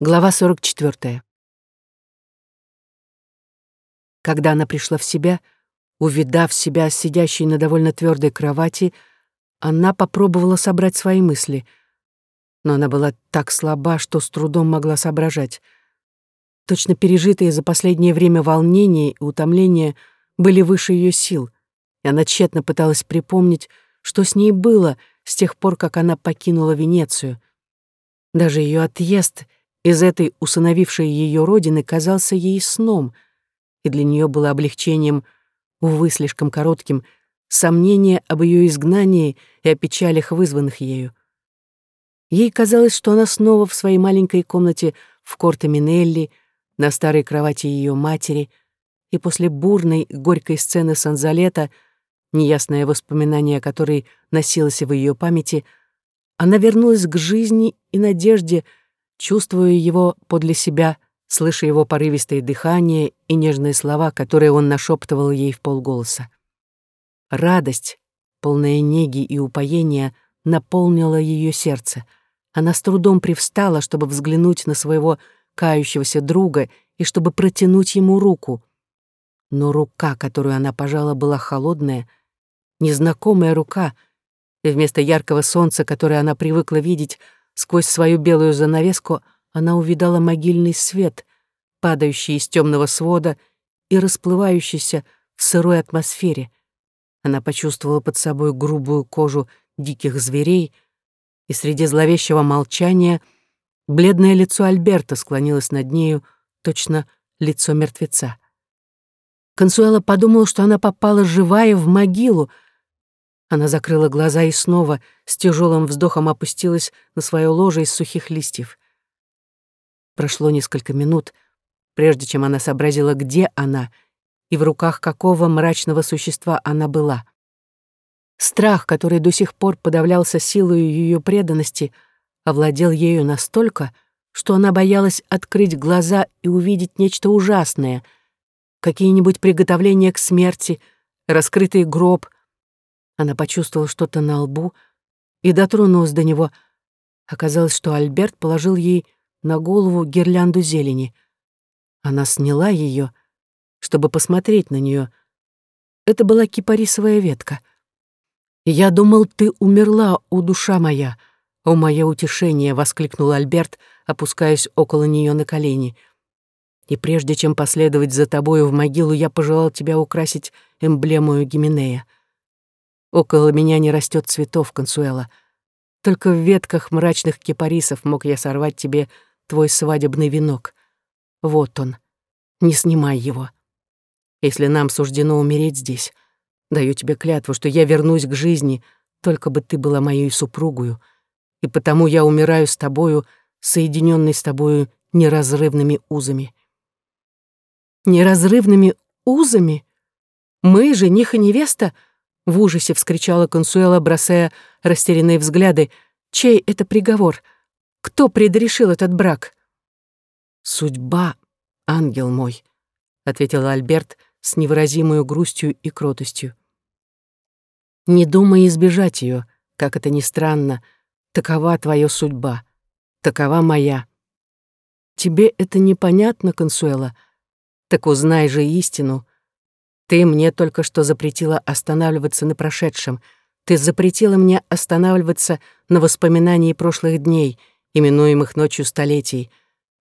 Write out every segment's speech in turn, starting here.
Глава 44. Когда она пришла в себя, увидав себя сидящей на довольно твердой кровати, она попробовала собрать свои мысли, но она была так слаба, что с трудом могла соображать. Точно пережитые за последнее время волнения и утомления были выше ее сил, и она тщетно пыталась припомнить, что с ней было с тех пор, как она покинула Венецию. Даже ее отъезд — из этой усыновившей ее родины казался ей сном, и для нее было облегчением, увы, слишком коротким, сомнение об ее изгнании и о печалях, вызванных ею. Ей казалось, что она снова в своей маленькой комнате в Корте Минелли, на старой кровати ее матери, и после бурной, горькой сцены Санзалета, неясное воспоминание о которой носилось в ее памяти, она вернулась к жизни и надежде, чувствуя его подле себя, слыша его порывистое дыхание и нежные слова, которые он нашептывал ей в полголоса. Радость, полная неги и упоения, наполнила ее сердце. Она с трудом привстала, чтобы взглянуть на своего кающегося друга и чтобы протянуть ему руку. Но рука, которую она пожала, была холодная, незнакомая рука, и вместо яркого солнца, которое она привыкла видеть, Сквозь свою белую занавеску она увидала могильный свет, падающий из темного свода и расплывающийся в сырой атмосфере. Она почувствовала под собой грубую кожу диких зверей, и среди зловещего молчания бледное лицо Альберта склонилось над нею, точно лицо мертвеца. Консуэла подумала, что она попала живая в могилу, она закрыла глаза и снова с тяжелым вздохом опустилась на свое ложе из сухих листьев. Прошло несколько минут, прежде чем она сообразила, где она и в руках какого мрачного существа она была. Страх, который до сих пор подавлялся силой ее преданности, овладел ею настолько, что она боялась открыть глаза и увидеть нечто ужасное, какие-нибудь приготовления к смерти, раскрытый гроб — она почувствовала что-то на лбу и дотронулась до него. Оказалось, что Альберт положил ей на голову гирлянду зелени. Она сняла ее, чтобы посмотреть на нее. Это была кипарисовая ветка. «Я думал, ты умерла, у душа моя!» «О, мое утешение!» — воскликнул Альберт, опускаясь около нее на колени. «И прежде чем последовать за тобою в могилу, я пожелал тебя украсить эмблемою Гименея». Около меня не растет цветов, Консуэла. Только в ветках мрачных кипарисов мог я сорвать тебе твой свадебный венок. Вот он. Не снимай его. Если нам суждено умереть здесь, даю тебе клятву, что я вернусь к жизни, только бы ты была моей супругою, и потому я умираю с тобою, соединенной с тобою неразрывными узами. Неразрывными узами? Мы, жених и невеста — в ужасе вскричала Консуэла, бросая растерянные взгляды. «Чей это приговор? Кто предрешил этот брак?» «Судьба, ангел мой», — ответил Альберт с невыразимой грустью и кротостью. «Не думай избежать ее, как это ни странно. Такова твоя судьба, такова моя. Тебе это непонятно, Консуэла? Так узнай же истину, ты мне только что запретила останавливаться на прошедшем. Ты запретила мне останавливаться на воспоминании прошлых дней, именуемых ночью столетий.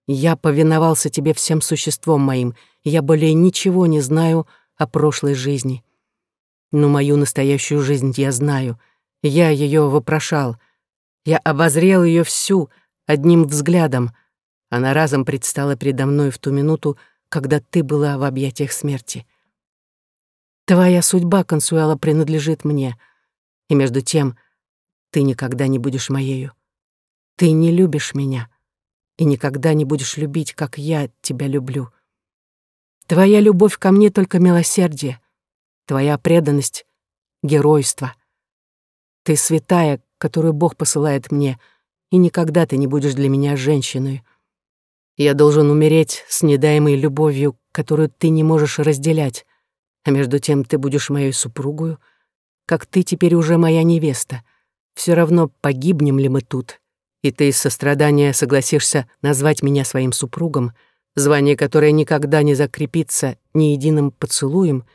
Я повиновался тебе всем существом моим, и я более ничего не знаю о прошлой жизни. Но мою настоящую жизнь я знаю. Я ее вопрошал. Я обозрел ее всю одним взглядом. Она разом предстала передо мной в ту минуту, когда ты была в объятиях смерти. Твоя судьба, Консуэла, принадлежит мне. И между тем, ты никогда не будешь моею. Ты не любишь меня и никогда не будешь любить, как я тебя люблю. Твоя любовь ко мне только милосердие, твоя преданность — геройство. Ты святая, которую Бог посылает мне, и никогда ты не будешь для меня женщиной. Я должен умереть с недаемой любовью, которую ты не можешь разделять а между тем ты будешь моей супругою, как ты теперь уже моя невеста. Все равно, погибнем ли мы тут и ты из сострадания согласишься назвать меня своим супругом, звание которое никогда не закрепится ни единым поцелуем,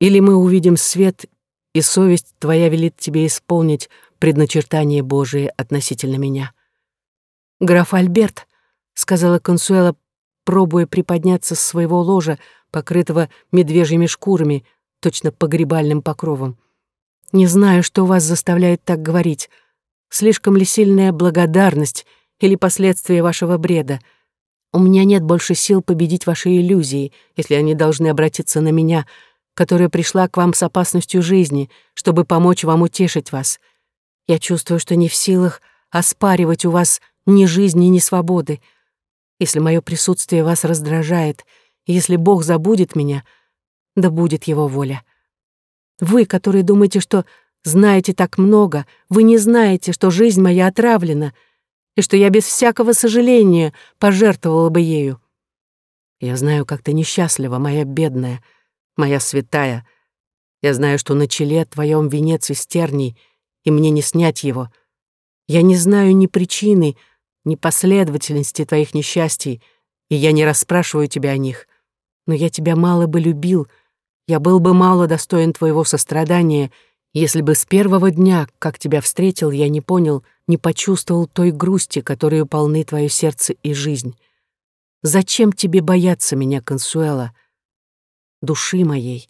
или мы увидим свет, и совесть твоя велит тебе исполнить предначертание Божие относительно меня. «Граф Альберт», — сказала Консуэла, пробуя приподняться с своего ложа, покрытого медвежьими шкурами, точно погребальным покровом. «Не знаю, что вас заставляет так говорить. Слишком ли сильная благодарность или последствия вашего бреда? У меня нет больше сил победить ваши иллюзии, если они должны обратиться на меня, которая пришла к вам с опасностью жизни, чтобы помочь вам утешить вас. Я чувствую, что не в силах оспаривать у вас ни жизни, ни свободы. Если мое присутствие вас раздражает, если Бог забудет меня, да будет Его воля. Вы, которые думаете, что знаете так много, вы не знаете, что жизнь моя отравлена, и что я без всякого сожаления пожертвовала бы ею. Я знаю, как ты несчастлива, моя бедная, моя святая. Я знаю, что на челе твоем венец из терний, и мне не снять его. Я не знаю ни причины, непоследовательности твоих несчастий, и я не расспрашиваю тебя о них. Но я тебя мало бы любил, я был бы мало достоин твоего сострадания, если бы с первого дня, как тебя встретил, я не понял, не почувствовал той грусти, которой полны твое сердце и жизнь. Зачем тебе бояться меня, Консуэла? Души моей.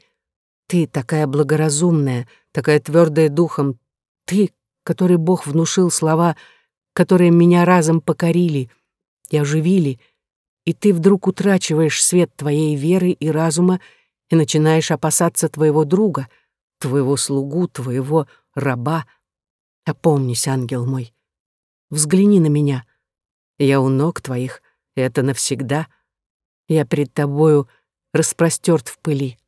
Ты такая благоразумная, такая твердая духом. Ты, который Бог внушил слова — которые меня разом покорили и оживили, и ты вдруг утрачиваешь свет твоей веры и разума и начинаешь опасаться твоего друга, твоего слугу, твоего раба. Опомнись, ангел мой. Взгляни на меня. Я у ног твоих, это навсегда. Я перед тобою распростерт в пыли.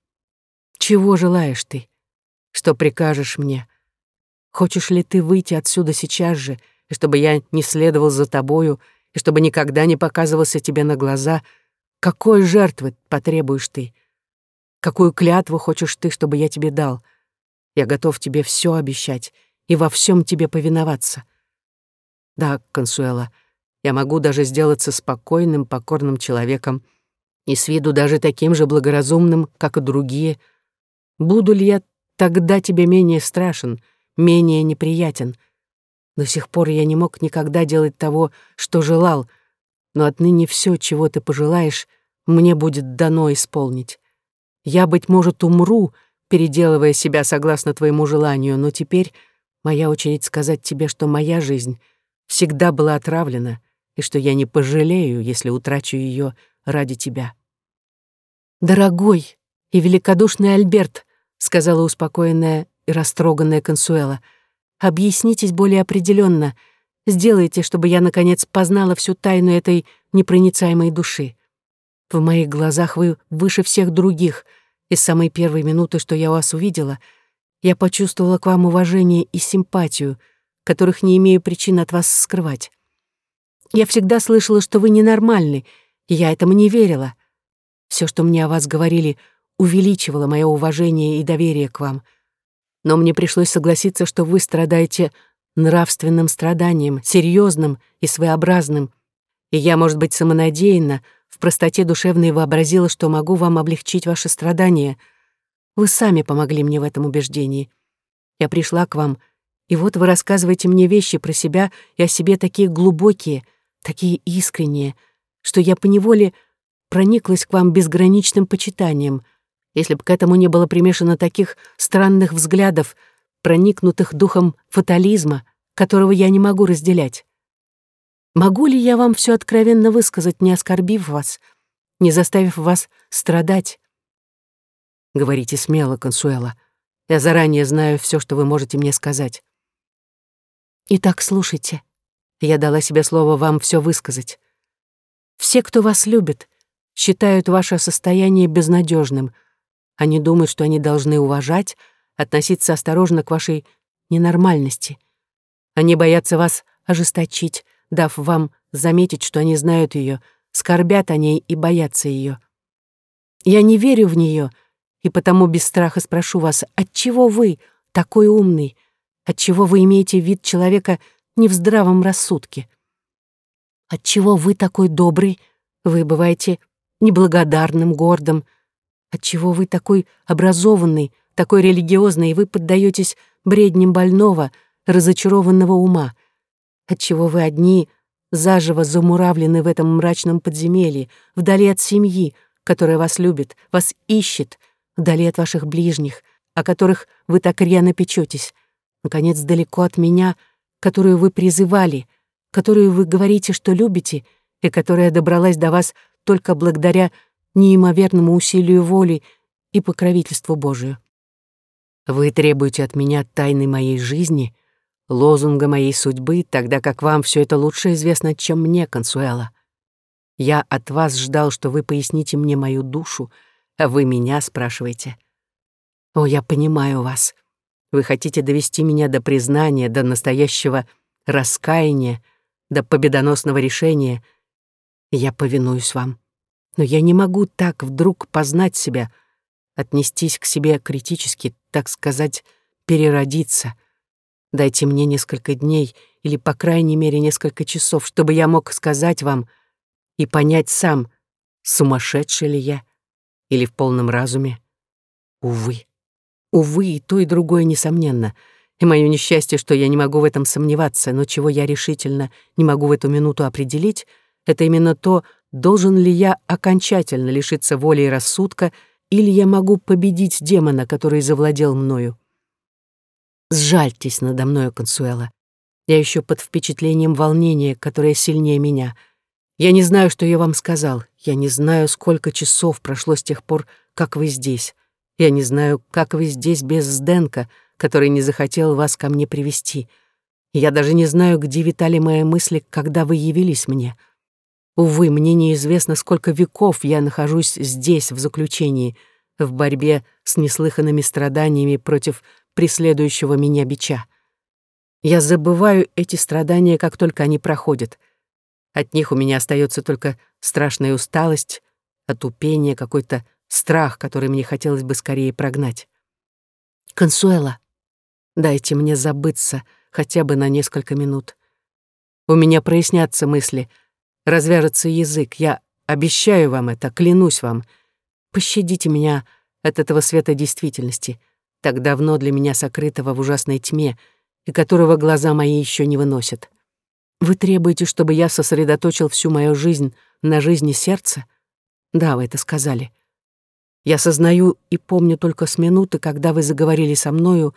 Чего желаешь ты? Что прикажешь мне? Хочешь ли ты выйти отсюда сейчас же — чтобы я не следовал за тобою, и чтобы никогда не показывался тебе на глаза, какой жертвы потребуешь ты? Какую клятву хочешь ты, чтобы я тебе дал? Я готов тебе все обещать и во всем тебе повиноваться. Да, Консуэла, я могу даже сделаться спокойным, покорным человеком и с виду даже таким же благоразумным, как и другие. Буду ли я тогда тебе менее страшен, менее неприятен — до сих пор я не мог никогда делать того, что желал, но отныне все, чего ты пожелаешь, мне будет дано исполнить. Я, быть может, умру, переделывая себя согласно твоему желанию, но теперь моя очередь сказать тебе, что моя жизнь всегда была отравлена и что я не пожалею, если утрачу ее ради тебя. «Дорогой и великодушный Альберт», — сказала успокоенная и растроганная Консуэла, — Объяснитесь более определенно. Сделайте, чтобы я, наконец, познала всю тайну этой непроницаемой души. В моих глазах вы выше всех других. И с самой первой минуты, что я вас увидела, я почувствовала к вам уважение и симпатию, которых не имею причин от вас скрывать. Я всегда слышала, что вы ненормальны, и я этому не верила. Все, что мне о вас говорили, увеличивало мое уважение и доверие к вам — но мне пришлось согласиться, что вы страдаете нравственным страданием, серьезным и своеобразным, и я, может быть, самонадеянно, в простоте душевной вообразила, что могу вам облегчить ваши страдания. Вы сами помогли мне в этом убеждении. Я пришла к вам, и вот вы рассказываете мне вещи про себя и о себе такие глубокие, такие искренние, что я поневоле прониклась к вам безграничным почитанием — если бы к этому не было примешано таких странных взглядов, проникнутых духом фатализма, которого я не могу разделять. Могу ли я вам все откровенно высказать, не оскорбив вас, не заставив вас страдать? Говорите смело, Консуэла. Я заранее знаю все, что вы можете мне сказать. Итак, слушайте. Я дала себе слово вам все высказать. Все, кто вас любит, считают ваше состояние безнадежным — они думают, что они должны уважать, относиться осторожно к вашей ненормальности. Они боятся вас ожесточить, дав вам заметить, что они знают ее, скорбят о ней и боятся ее. Я не верю в нее, и потому без страха спрошу вас, отчего вы такой умный, отчего вы имеете вид человека не в здравом рассудке? Отчего вы такой добрый? Вы бываете неблагодарным, гордым. Отчего вы такой образованный, такой религиозный, и вы поддаетесь бредням больного, разочарованного ума? Отчего вы одни заживо замуравлены в этом мрачном подземелье, вдали от семьи, которая вас любит, вас ищет, вдали от ваших ближних, о которых вы так рьяно печетесь, наконец, далеко от меня, которую вы призывали, которую вы говорите, что любите, и которая добралась до вас только благодаря неимоверному усилию воли и покровительству Божию. Вы требуете от меня тайны моей жизни, лозунга моей судьбы, тогда как вам все это лучше известно, чем мне, Консуэла. Я от вас ждал, что вы поясните мне мою душу, а вы меня спрашиваете. О, я понимаю вас. Вы хотите довести меня до признания, до настоящего раскаяния, до победоносного решения. Я повинуюсь вам. Но я не могу так вдруг познать себя, отнестись к себе критически, так сказать, переродиться. Дайте мне несколько дней или, по крайней мере, несколько часов, чтобы я мог сказать вам и понять сам, сумасшедший ли я или в полном разуме. Увы. Увы, и то, и другое, несомненно. И мое несчастье, что я не могу в этом сомневаться, но чего я решительно не могу в эту минуту определить, это именно то, должен ли я окончательно лишиться воли и рассудка, или я могу победить демона, который завладел мною. Сжальтесь надо мною, Консуэла. Я еще под впечатлением волнения, которое сильнее меня. Я не знаю, что я вам сказал. Я не знаю, сколько часов прошло с тех пор, как вы здесь. Я не знаю, как вы здесь без Сденка, который не захотел вас ко мне привести. Я даже не знаю, где витали мои мысли, когда вы явились мне. Увы, мне неизвестно, сколько веков я нахожусь здесь, в заключении, в борьбе с неслыханными страданиями против преследующего меня бича. Я забываю эти страдания, как только они проходят. От них у меня остается только страшная усталость, отупение, какой-то страх, который мне хотелось бы скорее прогнать. «Консуэла, дайте мне забыться хотя бы на несколько минут. У меня прояснятся мысли, развяжется язык. Я обещаю вам это, клянусь вам. Пощадите меня от этого света действительности, так давно для меня сокрытого в ужасной тьме, и которого глаза мои еще не выносят. Вы требуете, чтобы я сосредоточил всю мою жизнь на жизни сердца? Да, вы это сказали. Я сознаю и помню только с минуты, когда вы заговорили со мною,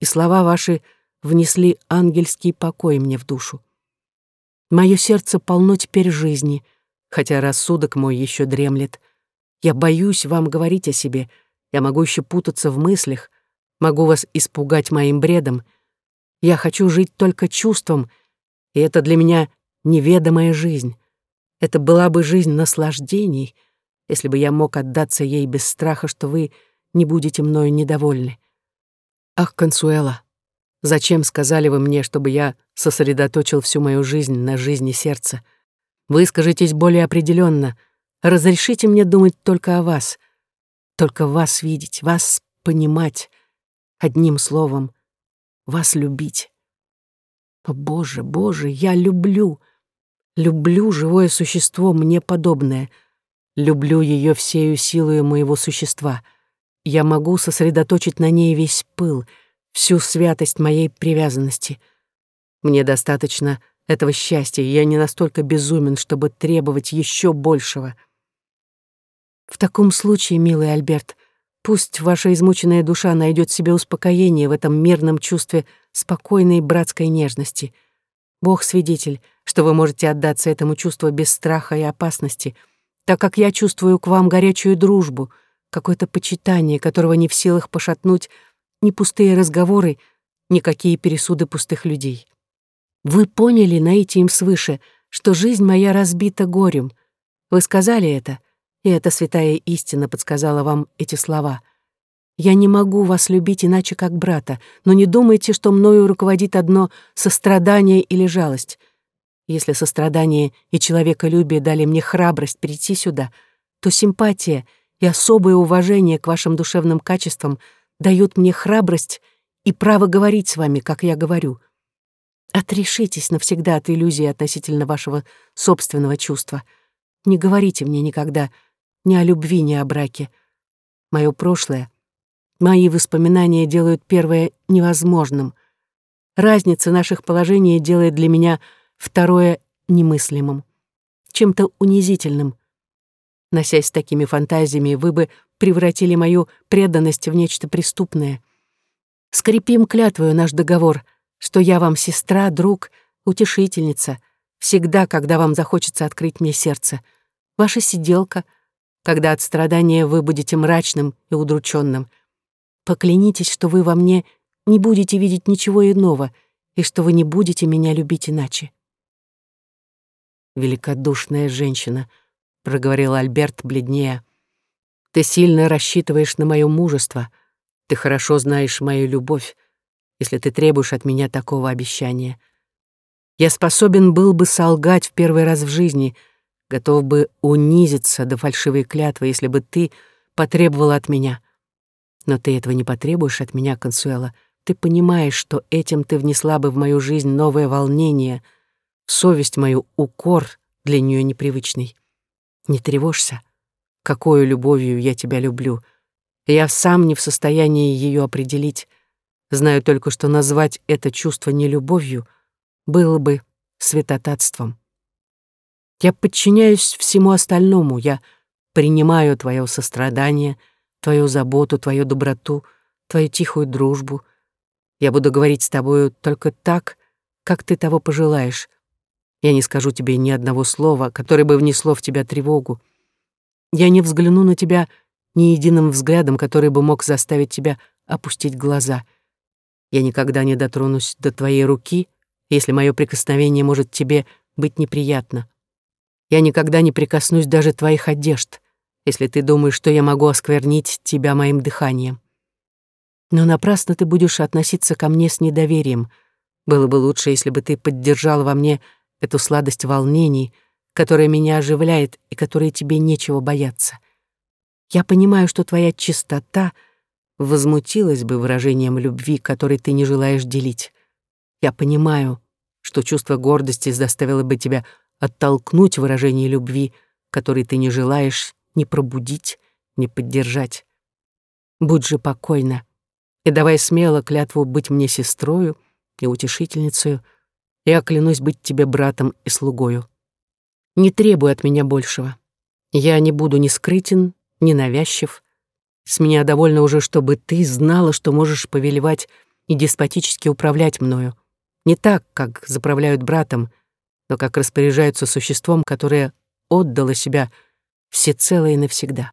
и слова ваши внесли ангельский покой мне в душу. Мое сердце полно теперь жизни, хотя рассудок мой еще дремлет. Я боюсь вам говорить о себе, я могу еще путаться в мыслях, могу вас испугать моим бредом. Я хочу жить только чувством, и это для меня неведомая жизнь. Это была бы жизнь наслаждений — если бы я мог отдаться ей без страха, что вы не будете мною недовольны. Ах, Консуэла, зачем сказали вы мне, чтобы я сосредоточил всю мою жизнь на жизни сердца? Выскажитесь более определенно. Разрешите мне думать только о вас, только вас видеть, вас понимать, одним словом, вас любить. О, Боже, Боже, я люблю, люблю живое существо мне подобное — Люблю ее всею силою моего существа. Я могу сосредоточить на ней весь пыл, всю святость моей привязанности. Мне достаточно этого счастья, я не настолько безумен, чтобы требовать еще большего. В таком случае, милый Альберт, пусть ваша измученная душа найдет себе успокоение в этом мирном чувстве спокойной братской нежности. Бог свидетель, что вы можете отдаться этому чувству без страха и опасности — так как я чувствую к вам горячую дружбу, какое-то почитание, которого не в силах пошатнуть ни пустые разговоры, никакие пересуды пустых людей. Вы поняли, наитием свыше, что жизнь моя разбита горем. Вы сказали это, и эта святая истина подсказала вам эти слова. Я не могу вас любить иначе, как брата, но не думайте, что мною руководит одно сострадание или жалость. Если сострадание и человеколюбие дали мне храбрость прийти сюда, то симпатия и особое уважение к вашим душевным качествам дают мне храбрость и право говорить с вами, как я говорю. Отрешитесь навсегда от иллюзии относительно вашего собственного чувства. Не говорите мне никогда ни о любви, ни о браке. Мое прошлое, мои воспоминания делают первое невозможным. Разница наших положений делает для меня второе немыслимым, чем-то унизительным. Носясь такими фантазиями, вы бы превратили мою преданность в нечто преступное. Скрепим клятвою наш договор, что я вам сестра, друг, утешительница, всегда, когда вам захочется открыть мне сердце. Ваша сиделка, когда от страдания вы будете мрачным и удрученным. Поклянитесь, что вы во мне не будете видеть ничего иного и что вы не будете меня любить иначе. Великодушная женщина, проговорил Альберт бледнее. Ты сильно рассчитываешь на мое мужество. Ты хорошо знаешь мою любовь, если ты требуешь от меня такого обещания. Я способен был бы солгать в первый раз в жизни, готов бы унизиться до фальшивой клятвы, если бы ты потребовала от меня. Но ты этого не потребуешь от меня, Консуэла. Ты понимаешь, что этим ты внесла бы в мою жизнь новое волнение, совесть мою укор для нее непривычный. Не тревожься какой любовью я тебя люблю. Я сам не в состоянии ее определить. Знаю только, что назвать это чувство не любовью было бы святотатством. Я подчиняюсь всему остальному, я принимаю твое сострадание, твою заботу, твою доброту, твою тихую дружбу. Я буду говорить с тобою только так, как ты того пожелаешь. Я не скажу тебе ни одного слова, которое бы внесло в тебя тревогу. Я не взгляну на тебя ни единым взглядом, который бы мог заставить тебя опустить глаза. Я никогда не дотронусь до твоей руки, если мое прикосновение может тебе быть неприятно. Я никогда не прикоснусь даже твоих одежд, если ты думаешь, что я могу осквернить тебя моим дыханием. Но напрасно ты будешь относиться ко мне с недоверием. Было бы лучше, если бы ты поддержал во мне эту сладость волнений — которая меня оживляет и которой тебе нечего бояться. Я понимаю, что твоя чистота возмутилась бы выражением любви, который ты не желаешь делить. Я понимаю, что чувство гордости заставило бы тебя оттолкнуть выражение любви, который ты не желаешь ни пробудить, ни поддержать. Будь же покойна и давай смело клятву быть мне сестрою и утешительницей, я клянусь быть тебе братом и слугою. Не требуй от меня большего. Я не буду ни скрытен, ни навязчив. С меня довольно уже, чтобы ты знала, что можешь повелевать и деспотически управлять мною. Не так, как заправляют братом, но как распоряжаются существом, которое отдало себя всецело и навсегда.